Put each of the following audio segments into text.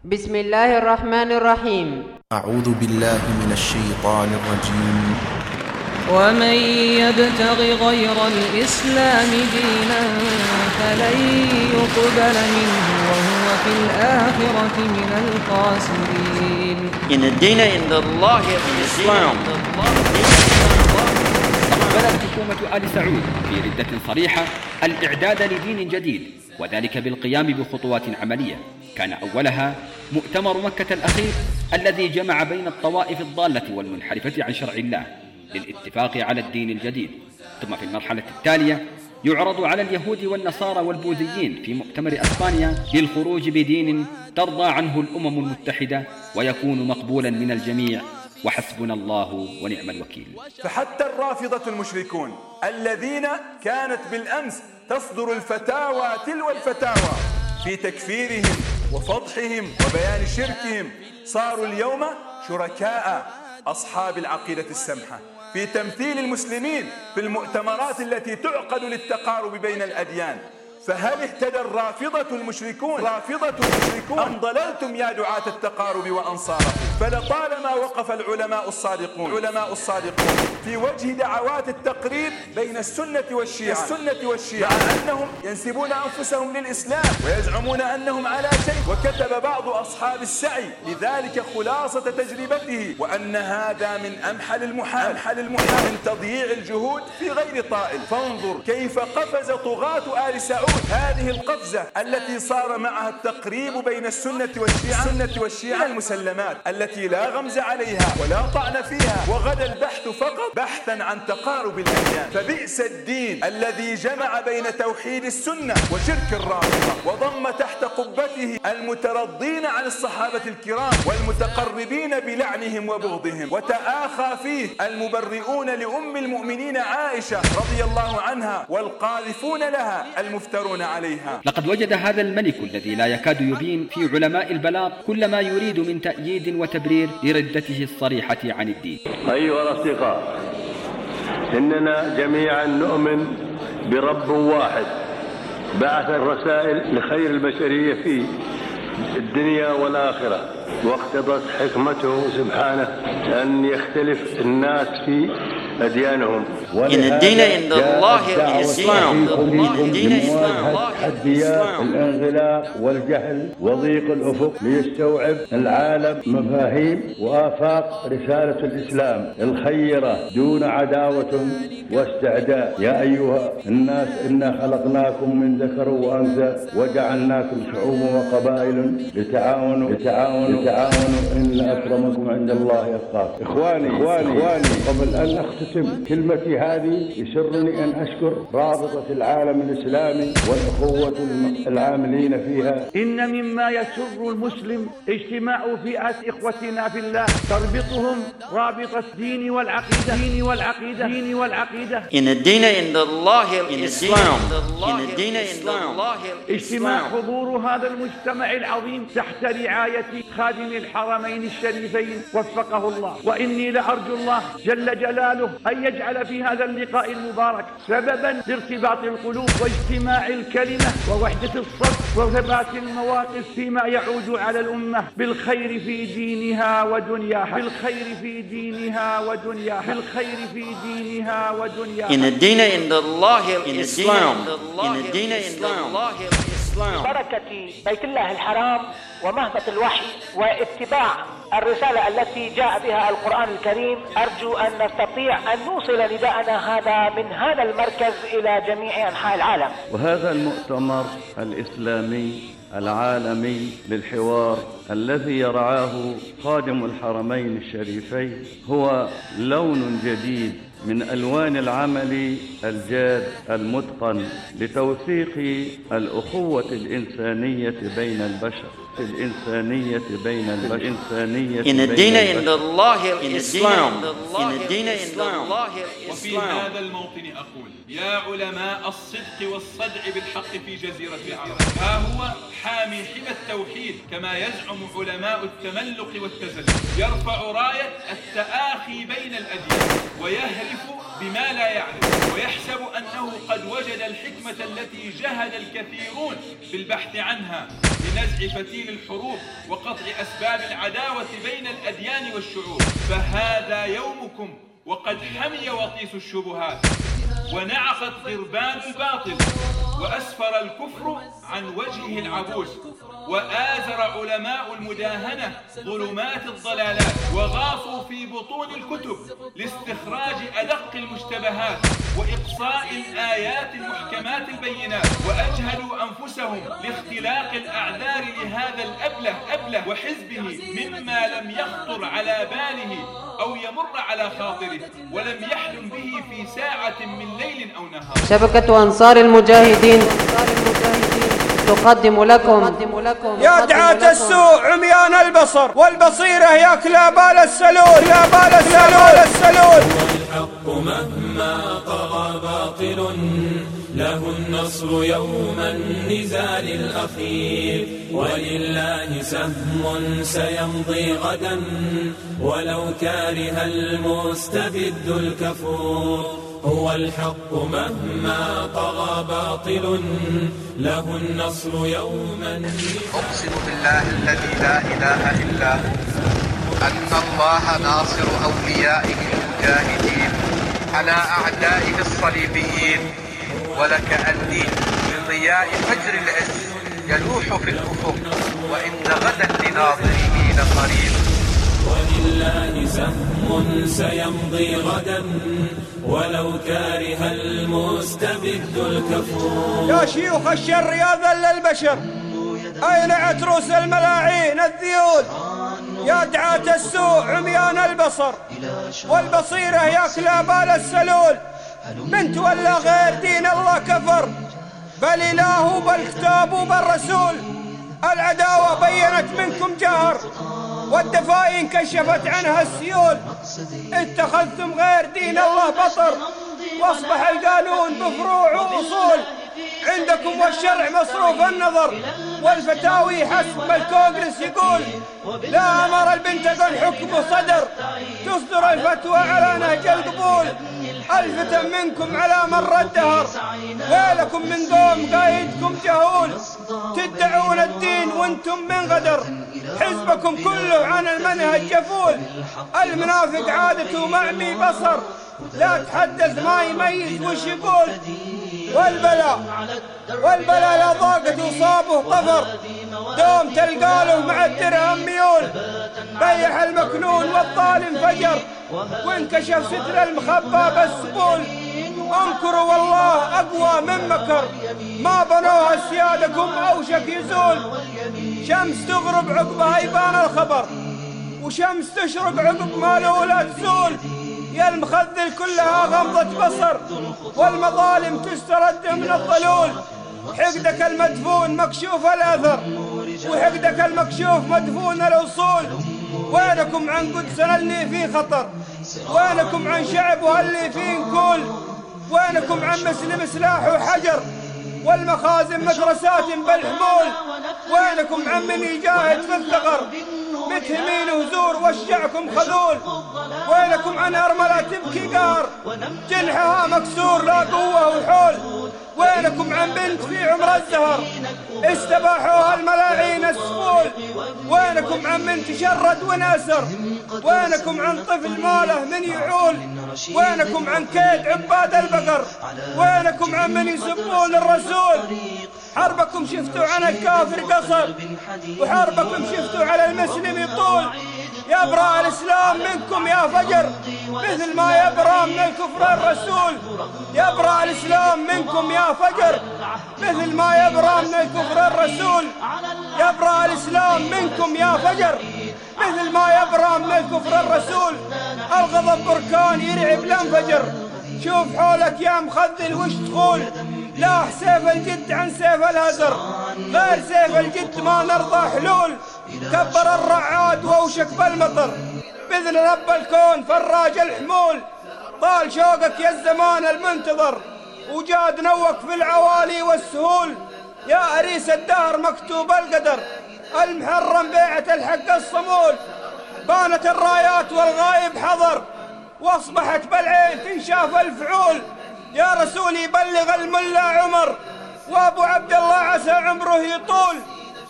بسم الله الرحمن الرحيم. أعوذ بالله من الشيطان الرجيم. ومن يبتغ غير الإسلام دينا فلن يقبل منه وهو في الآخرة من الخاسرين. إن الدين عند الله الإسلام. استقبلت حكومة آل سعود في ردة صريحة الإعداد لدين جديد وذلك بالقيام بخطوات عملية. كان أولها مؤتمر مكة الأخير الذي جمع بين الطوائف الضالة والمنحرفة عن شرع الله للاتفاق على الدين الجديد. ثم في المرحلة التالية يعرض على اليهود والنصارى والبوذيين في مؤتمر أسبانيا للخروج بدين ترضى عنه الأمم المتحدة ويكون مقبولا من الجميع. وحسبنا الله ونعم الوكيل. فحتى الرافضة المشركون الذين كانت بالأمس تصدر الفتاوى تلو الفتاوى في تكفيرهم وفضحهم وبيان شركهم صاروا اليوم شركاء أصحاب العقيدة السمحة في تمثيل المسلمين في المؤتمرات التي تعقد للتقارب بين الأديان. فهل اهتدى الرافضة المشركون؟ رافضة المشركون. أم ضللتم يا دعاة التقارب وأنصاره فلطالما وقف العلماء الصادقون. العلماء الصادقون. في وجه دعوات التقريب بين السنة والشيعة. السنة والشيعة. مع أنهم ينسبون أنفسهم للإسلام ويزعمون أنهم على شيء. وكتب بعض أصحاب السعي لذلك خلاصة تجربته وأن هذا من أمحل المحال. أمحل المحال. من تضييع الجهود في غير طائل. فانظر. كيف قفز طغاة آل سعود هذه القفزة التي صار معها التقريب بين السنة والشيعة. السنة والشيعة. المسلمات التي لا غمز عليها ولا طعن فيها وغدا البحث فقط بحثا عن تقارب الأديان فبئس الدين الذي جمع بين توحيد السنة وشرك الرافضة وضم تحت قبته المترضين عن الصحابة الكرام والمتقربين بلعنهم وبغضهم. وتآخى فيه المبرئون لأم المؤمنين عائشة رضي الله عنها والقاذفون لها المفترون عليها. لقد وجد هذا الملك الذي لا يكاد يبين في علماء البلاغ كل ما يريد من تأييد وتبرير لردته الصريحة عن الدين. أيها الأصدقاء إننا جميعا نؤمن برب واحد بعث الرسائل لخير البشرية في الدنيا والآخرة واقتضت حكمته سبحانه أن يختلف الناس في أديانهم. إن الدين عند الله الإسلام الدين عند الله تحديات الانغلاق والجهل وضيق الأفق ليستوعب العالم مفاهيم وآفاق رسالة الإسلام الخيرة دون عداوة واستعداء. يا أيها الناس إنا خلقناكم من ذكر وأنثى وجعلناكم شعوبا وقبائل لتعاونوا لتعاونوا لتعاونوا. إن أكرمكم عند الله أتقاكم. إخواني إخواني إخواني قبل أن أختتم كلمتي هذه يسرني أن أشكر رابطة العالم الإسلامي والأخوة العاملين فيها. إن مما يسر المسلم اجتماع فئات إخوتنا في الله تربطهم رابطة الدين والعقيدة. دين والعقيدة. دين والعقيدة. إن الدين عند الله الإسلام. إن الدين عند الله اجتماع حضور هذا المجتمع العظيم تحت رعاية خادم الحرمين الشريفين وفقه الله. وإني لأرجو الله جل جلاله أن يجعل في هذا اللقاء المبارك سببا لارتباط القلوب واجتماع الكلمة ووحدة الصف وثبات المواقف فيما يعود على الأمة بالخير في دينها ودنياها. بالخير في دينها ودنياها. بالخير في دينها ودنياها. إن الدين عند الله الإسلام. إن الدين عند الله الإسلام. بركة بيت الله الحرام ومهبة الوحي واتباع الرسالة التي جاء بها القرآن الكريم أرجو أن نستطيع أن نوصل نداءنا هذا من هذا المركز إلى جميع أنحاء العالم. وهذا المؤتمر الإسلامي العالمي للحوار الذي يرعاه خادم الحرمين الشريفين هو لون جديد من ألوان العمل الجاد المتقن لتوثيق الأخوة الإنسانية بين البشر. الإنسانية بين الإنسانية إن الدين عند الله الإسلام. إن الدين عند الله وفي الإسلام. هذا الموطن أقول يا علماء الصدق والصدع بالحق في جزيرة العرب. ها هو حامي حمى التوحيد كما يزعم علماء التملق والتزلف يرفع راية التآخي بين الأديان ويهرف بما لا يعرف. ويحسب أنه قد وجد الحكمة التي جهد الكثيرون بالبحث عنها. لنزع فتيل الحروب وقطع أسباب العداوة بين الأديان والشعوب. فهذا يومكم وقد حمي وطيس الشبهات ونعقت غربان الباطل وأسفر الكفر عن وجهه العبوس. وآزر علماء المداهنة ظلمات الضلالات وغاصوا في بطون الكتب لاستخراج أدق المشتبهات وإقصاء الآيات المحكمات البينات وأجهلوا أنفسهم لاختلاق الأعذار لهذا الأبله أبله وحزبه مما لم يخطر على باله أو يمر على خاطره ولم يحلم به في ساعة من ليل أو نهار. شبكة أنصار المجاهدين تقدم لكم. يا دعاة السوء عميان البصر. والبصيرة يا كلاب السلول كلاب السلول السلول. الحق مهما طغى باطل له النصر يوم النزال الأخير. ولله سهم سيمضي غدا ولو كاره المستبد الكفور. هو الحق مهما طغى باطل له النصر يوما أقسم بالله الذي لا إله إلا هو. أن الله ناصر أوليائه المجاهدين على أعدائه الصليبيين. ولك أني بضياء فجر العز يلوح في الأفق وإن غدا لناظره لقريب ولله سهم سيمضي غدا ولو كاره المستبد الكفور. يا شيوخ الشر يا ذل البشر أين عتروس الملاعين الذيول؟ يا دعاة السوء عميان البصر. والبصيرة يا كلاب السلول. من تولى غير دين الله كفر. بل إله بل كتاب بل رسول. العداوة بينت منكم جهر. والدفاين كشفت عنها السيول. اتخذتم غير دين الله بطر. وأصبح القانون بفروع وأصول. عندكم والشرع مصروف النظر. والفتاوي حسب الكونغرس يقول لا أمر البنتاغون حكمه صدر. تصدر الفتوى على نهج القبول. الفتن منكم على مر الدهر. ويلكم من قوم قايدكم جهول. تدعون الدين وأنتم من غدر. حزبكم كله عن المنهج جفول المنافق عادته معمي بصر. لا تحدث ما يميز وش يقول. والبلاء والبلاء لا ضاقت وصابه طفر دوم تلقى له مع الدرهم ميول. بيح المكنون والظالم فجر وانكشف ستر المخبى بالسبول انكروا والله أقوى من مكر. ما بنوها سيادكم أوشك يزول. شمس تغرب عقبها يبان الخبر. وشمس تشرق عقب ما لا تزول. يا المخذل كلها غمضة بصر. والمظالم تسترد من الظلول حقدك المدفون مكشوف الأثر. وحقدك المكشوف مدفون الأصول. وينكم عن قدسنا اللي فيه خطر. وينكم عن شعبها اللي فيه نكول. وينكم عن مسلم سلاح وحجر والمخازن مدرسات بالحمول؟ وينكم عن من يجاهد في الثغر؟ متهمين وزور وشعكم خذول؟ وينكم عن أرملة تبكي قار؟ جنحها مكسور لا قوة وحول؟ وينكم عن بنت في عمر الزهر؟ استباحوها الملاعين السفول؟ وينكم عن من تشرد وناسر وينكم عن طفل ماله من يعول؟ وينكم عن كيد عباد البقر؟ وينكم عن من يسبون الرسول؟ حربكم شفتوا عن الكافر قصر وحربكم شفتوا على المسلم يطول يبرأ الإسلام منكم يا فجر. مثل ما يبرأ من الكفر الرسول. يبرأ الإسلام منكم يا فجر. مثل ما يبرأ من الكفر الرسول. يبرأ الإسلام منكم يا فجر. مثل ما يبرأ من الكفر الرسول الغضب بركان يرعب الأنفجر. شوف حولك يا مخذل وش تقول؟ لا سيف الجد عن سيف الهزر غير سيف الجد ما نرضى حلول. كبر الرعاد واوشك بالمطر. بإذن رب الكون فراج الحمول. طال شوقك يا الزمان المنتظر. وجاد نوك في العوالي والسهول. يا أريس الدهر مكتوب القدر. المحرم بيعة الحق الصمول بانت الرايات والغايب حضر. واصبحت بالعين تنشاف الفعول. يا رسولي بلغ الملا عمر. وابو عبد الله عسى عمره يطول.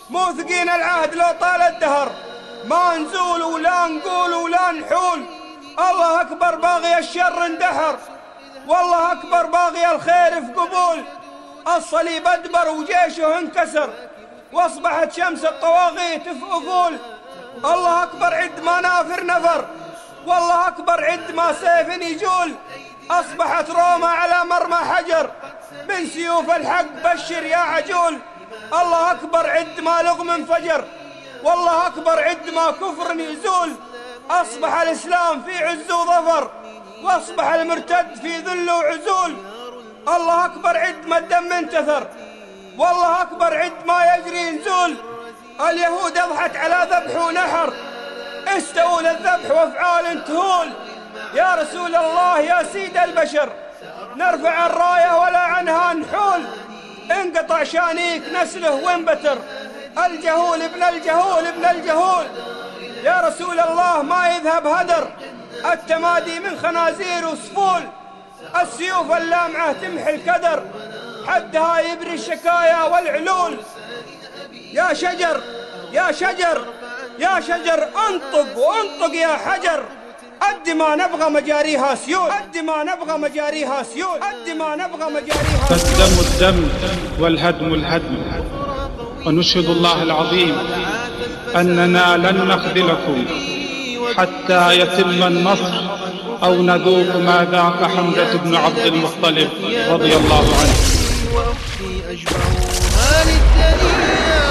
موثقين العهد لو طال الدهر. ما نزول ولا نقول ولا نحول. الله أكبر باغي الشر اندحر والله أكبر باغي الخير في قبول. الصليب أدبر وجيشه انكسر. واصبحت شمس الطواغيت في أفول الله أكبر عد ما نافر نفر. والله أكبر عد ما سيف يجول. أصبحت روما على مرمى حجر. من سيوف الحق بشر يا عجول. الله أكبر عد ما لغم انفجر. والله أكبر عد ما كفر يزول أصبح الإسلام في عز وظفر. وأصبح المرتد في ذل وعزول. الله أكبر عد ما الدم انتثر. والله أكبر عد ما يجري نزول اليهود أضحت على ذبح ونحر. استووا للذبح وأفعال تهول. يا رسول الله يا سيد البشر نرفع الراية ولا عنها نحول. انقطع شانيك نسله وانبتر. الجهول ابن الجهول ابن الجهول. يا رسول الله ما يذهب هدر. التمادي من خنازير وسفول السيوف اللامعة تمحي الكدر. حدها يبري الشكايا والعلول. يا شجر يا شجر يا شجر انطق وانطق يا حجر. قد ما نبغى مجاريها سيول. قد ما نبغى مجاريها سيول. قد ما نبغى مجاريها فالدم الدم والهدم الهدم. ونشهد الله العظيم أننا لن نخذلكم حتى يتم النصر أو نذوق ما ذاق حمزة بن عبد المطلب رضي الله عنه. وأختي أجمعوها للدنيا